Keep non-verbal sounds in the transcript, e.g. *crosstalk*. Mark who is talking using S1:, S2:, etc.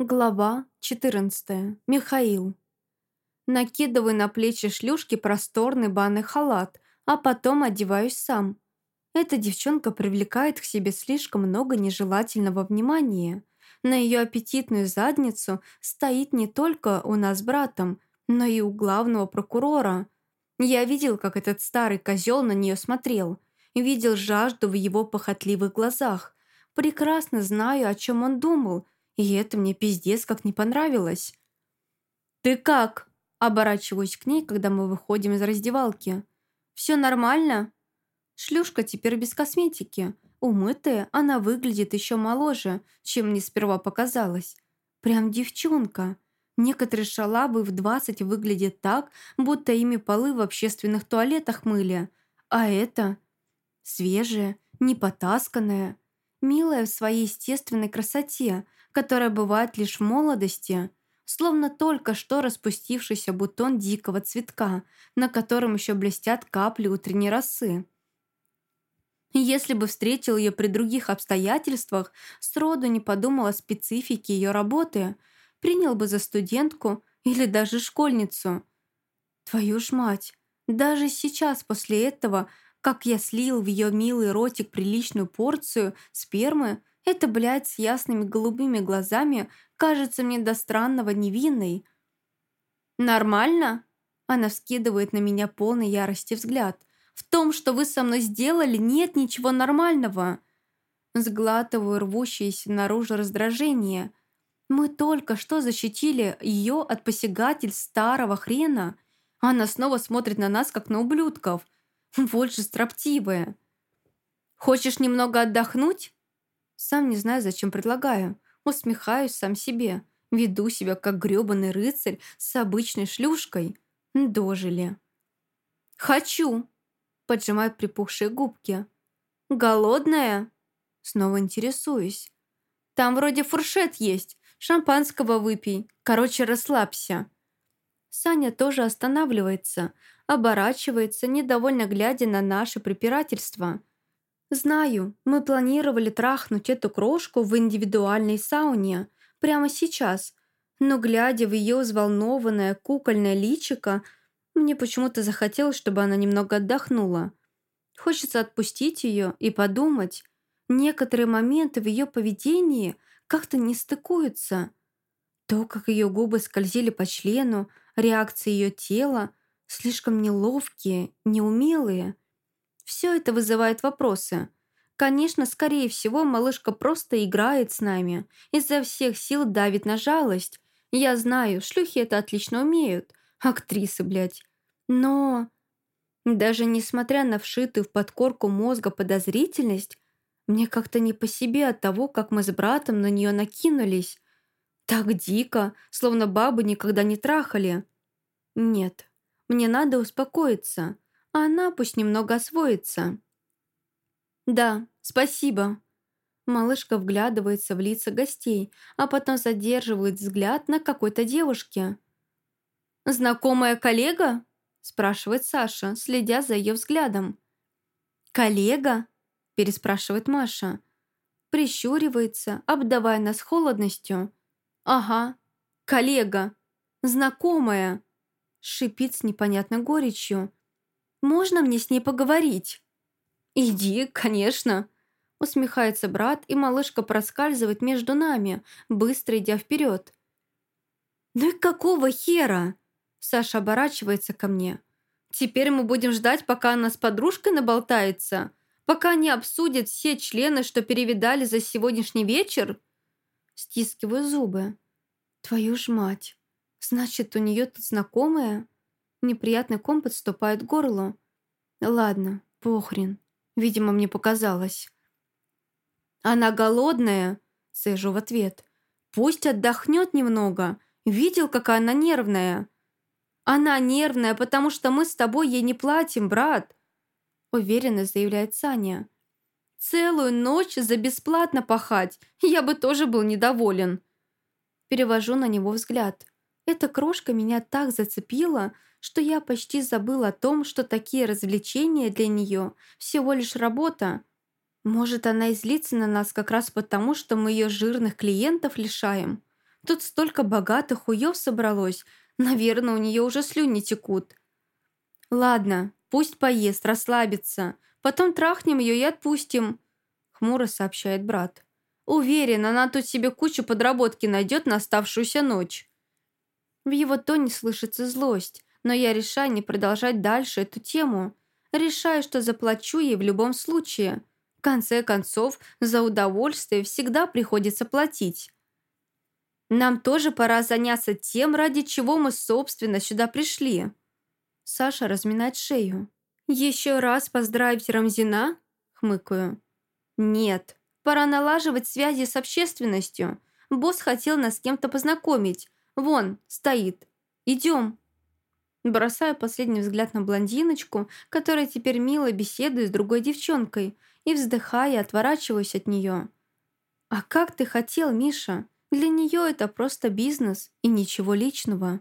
S1: Глава 14. Михаил. Накидываю на плечи шлюшки просторный банный халат, а потом одеваюсь сам. Эта девчонка привлекает к себе слишком много нежелательного внимания. На ее аппетитную задницу стоит не только у нас с братом, но и у главного прокурора. Я видел, как этот старый козел на нее смотрел. Видел жажду в его похотливых глазах. Прекрасно знаю, о чем он думал – и это мне пиздец как не понравилось. «Ты как?» – оборачиваюсь к ней, когда мы выходим из раздевалки. «Все нормально?» Шлюшка теперь без косметики. Умытая, она выглядит еще моложе, чем мне сперва показалось. Прям девчонка. Некоторые шалавы в 20 выглядят так, будто ими полы в общественных туалетах мыли. А это свежая, непотасканная, милая в своей естественной красоте – которая бывает лишь в молодости, словно только что распустившийся бутон дикого цветка, на котором еще блестят капли утренней росы. Если бы встретил ее при других обстоятельствах, сроду не подумал о специфике ее работы, принял бы за студентку или даже школьницу. Твою ж мать, даже сейчас после этого, как я слил в ее милый ротик приличную порцию спермы, эта, блядь, с ясными голубыми глазами кажется мне до странного невинной. «Нормально?» Она вскидывает на меня полный ярости взгляд. «В том, что вы со мной сделали, нет ничего нормального!» Сглатываю рвущееся наружу раздражение. Мы только что защитили ее от посягательств старого хрена. Она снова смотрит на нас, как на ублюдков. *laughs* Вот строптивая. «Хочешь немного отдохнуть?» Сам не знаю, зачем предлагаю. Усмехаюсь сам себе. Веду себя, как грёбаный рыцарь с обычной шлюшкой. Дожили. «Хочу!» Поджимаю припухшие губки. «Голодная?» Снова интересуюсь. «Там вроде фуршет есть. Шампанского выпей. Короче, расслабься». Саня тоже останавливается, оборачивается, недовольно глядя на наше препирательство. «Знаю, мы планировали трахнуть эту крошку в индивидуальной сауне прямо сейчас, но, глядя в ее взволнованное кукольное личико, мне почему-то захотелось, чтобы она немного отдохнула. Хочется отпустить ее и подумать. Некоторые моменты в ее поведении как-то не стыкуются. То, как ее губы скользили по члену, реакции ее тела, слишком неловкие, неумелые – все это вызывает вопросы. Конечно, скорее всего, малышка просто играет с нами. Изо всех сил давит на жалость. Я знаю, шлюхи это отлично умеют. Актрисы, блядь. Но... Даже несмотря на вшитую в подкорку мозга подозрительность, мне как-то не по себе от того, как мы с братом на нее накинулись. Так дико, словно бабы никогда не трахали. Нет, мне надо успокоиться а она пусть немного освоится. «Да, спасибо». Малышка вглядывается в лица гостей, а потом задерживает взгляд на какой-то девушке. «Знакомая коллега?» – спрашивает Саша, следя за ее взглядом. «Коллега?» – переспрашивает Маша. Прищуривается, обдавая нас холодностью. «Ага, коллега, знакомая», – шипит с непонятной горечью. Можно мне с ней поговорить?» «Иди, конечно», — усмехается брат, и малышка проскальзывает между нами, быстро идя вперед. «Ну и какого хера?» Саша оборачивается ко мне. «Теперь мы будем ждать, пока она с подружкой наболтается? Пока они обсудят все члены, что перевидали за сегодняшний вечер?» Стискиваю зубы. «Твою ж мать! Значит, у нее тут знакомая?» Неприятный ком подступает к горлу. Ладно, похрен. Видимо, мне показалось. «Она голодная?» — сижу в ответ. «Пусть отдохнет немного. Видел, какая она нервная?» «Она нервная, потому что мы с тобой ей не платим, брат!» Уверенно заявляет Саня. «Целую ночь за бесплатно пахать. Я бы тоже был недоволен». Перевожу на него взгляд. Эта крошка меня так зацепила, что я почти забыл о том, что такие развлечения для нее всего лишь работа. Может, она и злится на нас как раз потому, что мы ее жирных клиентов лишаем. Тут столько богатых хуев собралось. Наверное, у нее уже слюни текут. Ладно, пусть поест, расслабится. Потом трахнем ее и отпустим», — хмуро сообщает брат. «Уверен, она тут себе кучу подработки найдет на оставшуюся ночь». В его тоне слышится злость, но я решаю не продолжать дальше эту тему. Решаю, что заплачу ей в любом случае. В конце концов, за удовольствие всегда приходится платить. Нам тоже пора заняться тем, ради чего мы, собственно, сюда пришли. Саша разминает шею. «Еще раз поздравить Рамзина?» — хмыкаю. «Нет, пора налаживать связи с общественностью. Босс хотел нас с кем-то познакомить. Вон, стоит. Идем». Бросаю последний взгляд на блондиночку, которая теперь мило беседует с другой девчонкой, и, вздыхая, отворачиваюсь от нее. «А как ты хотел, Миша? Для нее это просто бизнес и ничего личного».